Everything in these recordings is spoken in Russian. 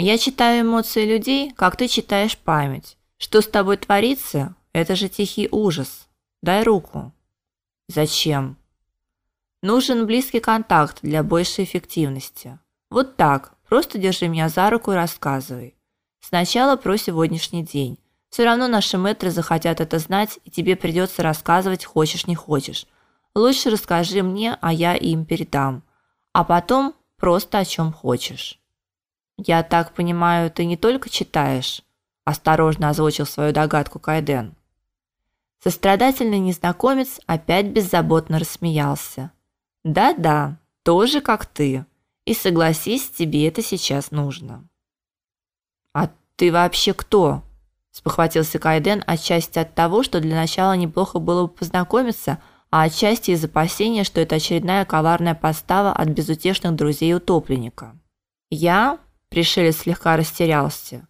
Я читаю эмоции людей, как ты читаешь память. Что с тобой творится? Это же тихий ужас. Дай руку. Зачем? Нужен близкий контакт для большей эффективности. Вот так. Просто держи меня за руку и рассказывай. Сначала про сегодняшний день. Все равно наши мэтры захотят это знать, и тебе придется рассказывать, хочешь не хочешь. Лучше расскажи мне, а я им передам. А потом просто о чем хочешь. Я так понимаю, ты не только читаешь, осторожно озвучил свою догадку Кайден. Сострадательный незнакомец опять беззаботно рассмеялся. Да-да, тоже как ты. И согласись, тебе это сейчас нужно. А ты вообще кто? спохватился Кайден отчасти от того, что для начала неплохо было бы познакомиться, а отчасти из опасения, что это очередная коварная подстава от безутешных друзей утопленника. Я Пришелец слегка растерялся.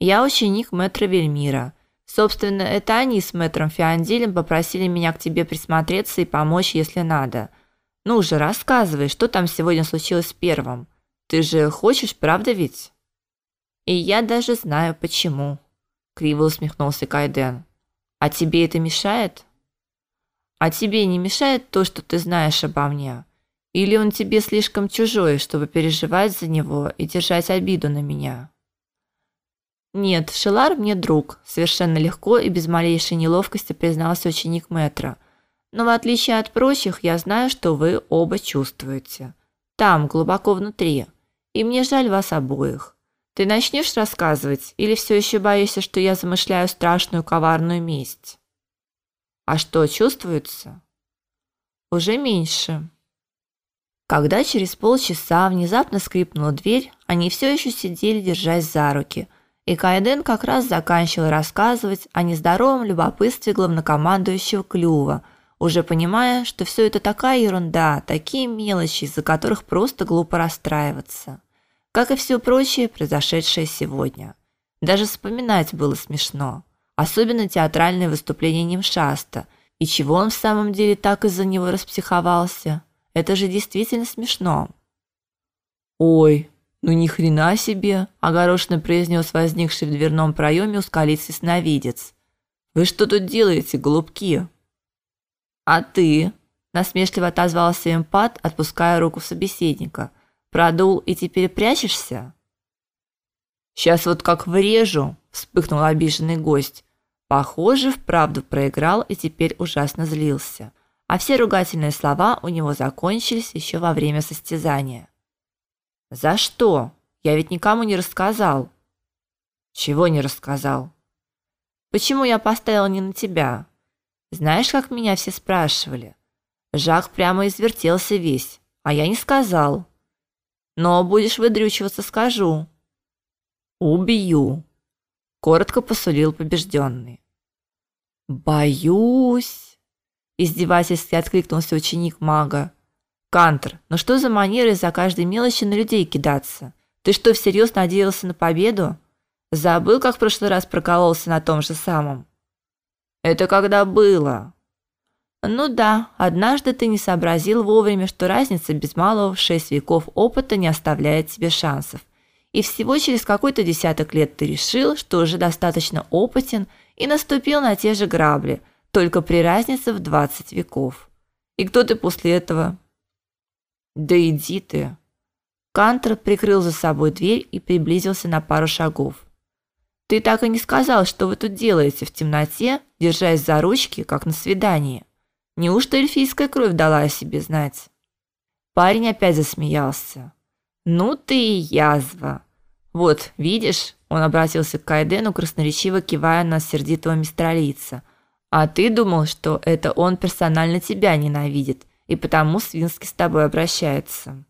Я ученик мэтра Вельмира. Собственно, это они с мэтром Фиандилем попросили меня к тебе присмотреться и помочь, если надо. Ну же, рассказывай, что там сегодня случилось с первым. Ты же хочешь, правда ведь? И я даже знаю почему, криво усмехнулся Кайден. А тебе это мешает? А тебе не мешает то, что ты знаешь обо мне? Или он тебе слишком чужой, чтобы переживать за него и держать обиду на меня? Нет, Шелар мне друг, совершенно легко и без малейшей неловкости признался ученик Метра. Но в отличие от прочих, я знаю, что вы оба чувствуете. Там, глубоко внутри. И мне жаль вас обоих. Ты начнешь рассказывать или все еще боишься, что я замышляю страшную коварную месть? А что чувствуется? Уже меньше. Когда через полчаса внезапно скрипнула дверь, они все еще сидели, держась за руки, и Кайден как раз заканчивал рассказывать о нездоровом любопытстве главнокомандующего Клюва, уже понимая, что все это такая ерунда, такие мелочи, из-за которых просто глупо расстраиваться. Как и все прочее, произошедшее сегодня. Даже вспоминать было смешно, особенно театральное выступление Нимшаста, и чего он в самом деле так из-за него распсиховался – это же действительно смешно. Ой, ну ни хрена себе, огорошенно произнес возникший в дверном проеме ускалицый сновидец. Вы что тут делаете, голубки? А ты? насмешливо отозвался эмпат, отпуская руку собеседника. Продул и теперь прячешься? Сейчас вот как врежу, вспыхнул обиженный гость. Похоже, вправду проиграл и теперь ужасно злился а все ругательные слова у него закончились еще во время состязания. За что? Я ведь никому не рассказал. Чего не рассказал? Почему я поставил не на тебя? Знаешь, как меня все спрашивали? Жак прямо извертелся весь, а я не сказал. Но будешь выдрючиваться, скажу. Убью, коротко посулил побежденный. Боюсь издевательски откликнулся ученик мага. Кантер, ну что за манера из-за каждой мелочи на людей кидаться? Ты что, всерьез надеялся на победу? Забыл, как в прошлый раз прокололся на том же самом? Это когда было? Ну да, однажды ты не сообразил вовремя, что разница без малого в шесть веков опыта не оставляет тебе шансов. И всего через какой-то десяток лет ты решил, что уже достаточно опытен и наступил на те же грабли – только при разнице в 20 веков. И кто ты после этого? Да иди ты. Кантер прикрыл за собой дверь и приблизился на пару шагов. Ты так и не сказал, что вы тут делаете в темноте, держась за ручки, как на свидании. Неужто эльфийская кровь дала о себе знать? Парень опять засмеялся. Ну ты и язва. Вот, видишь, он обратился к Кайдену, красноречиво кивая на сердитого мистралийца. А ты думал, что это он персонально тебя ненавидит и потому свински с тобой обращается.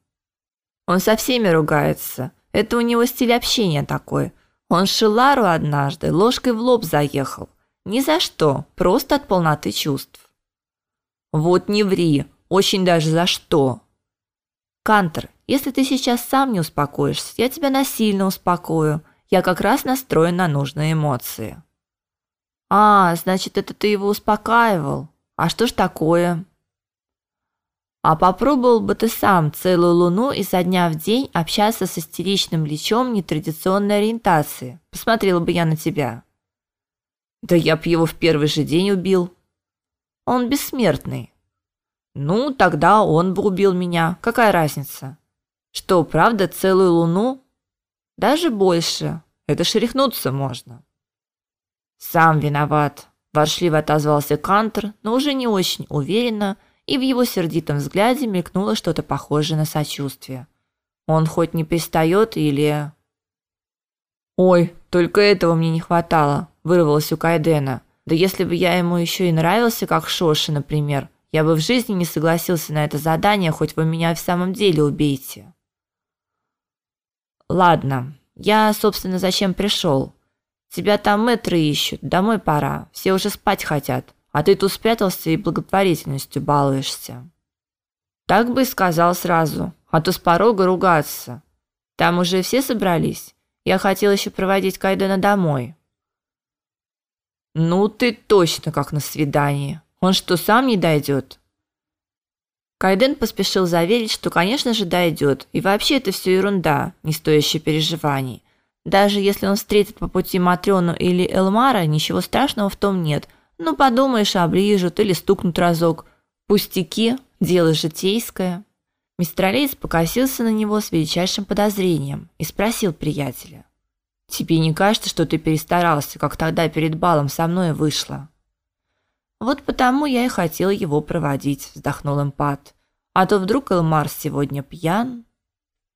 Он со всеми ругается. Это у него стиль общения такой. Он Шилару однажды ложкой в лоб заехал. Ни за что, просто от полноты чувств. Вот не ври, очень даже за что. Кантер, если ты сейчас сам не успокоишься, я тебя насильно успокою. Я как раз настроен на нужные эмоции. А, значит, это ты его успокаивал. А что ж такое? А попробовал бы ты сам целую луну и со дня в день общаться с истеричным лечом нетрадиционной ориентации. Посмотрела бы я на тебя. Да я б его в первый же день убил. Он бессмертный. Ну, тогда он бы убил меня. Какая разница? Что, правда, целую луну? Даже больше. Это шерехнуться можно. Сам виноват, воршливо отозвался Кантер, но уже не очень уверенно, и в его сердитом взгляде мелькнуло что-то похожее на сочувствие. Он хоть не пристает или Ой, только этого мне не хватало, вырвалось у Кайдена. Да если бы я ему еще и нравился, как Шоши, например, я бы в жизни не согласился на это задание, хоть вы меня в самом деле убейте. Ладно, я, собственно, зачем пришел? Тебя там мэтры ищут, домой пора. Все уже спать хотят, а ты тут спрятался и благотворительностью балуешься. Так бы и сказал сразу, а то с порога ругаться. Там уже все собрались. Я хотел еще проводить Кайдена домой. Ну ты точно как на свидании. Он что, сам не дойдет? Кайден поспешил заверить, что, конечно же, дойдет, и вообще это все ерунда, не стоящая переживаний. Даже если он встретит по пути Матрёну или Элмара, ничего страшного в том нет. Ну, подумаешь, оближут или стукнут разок. Пустяки, дело житейское. Мистралеец покосился на него с величайшим подозрением и спросил приятеля. Тебе не кажется, что ты перестарался, как тогда перед балом со мной вышло? Вот потому я и хотел его проводить, вздохнул Эмпат. А то вдруг Элмар сегодня пьян.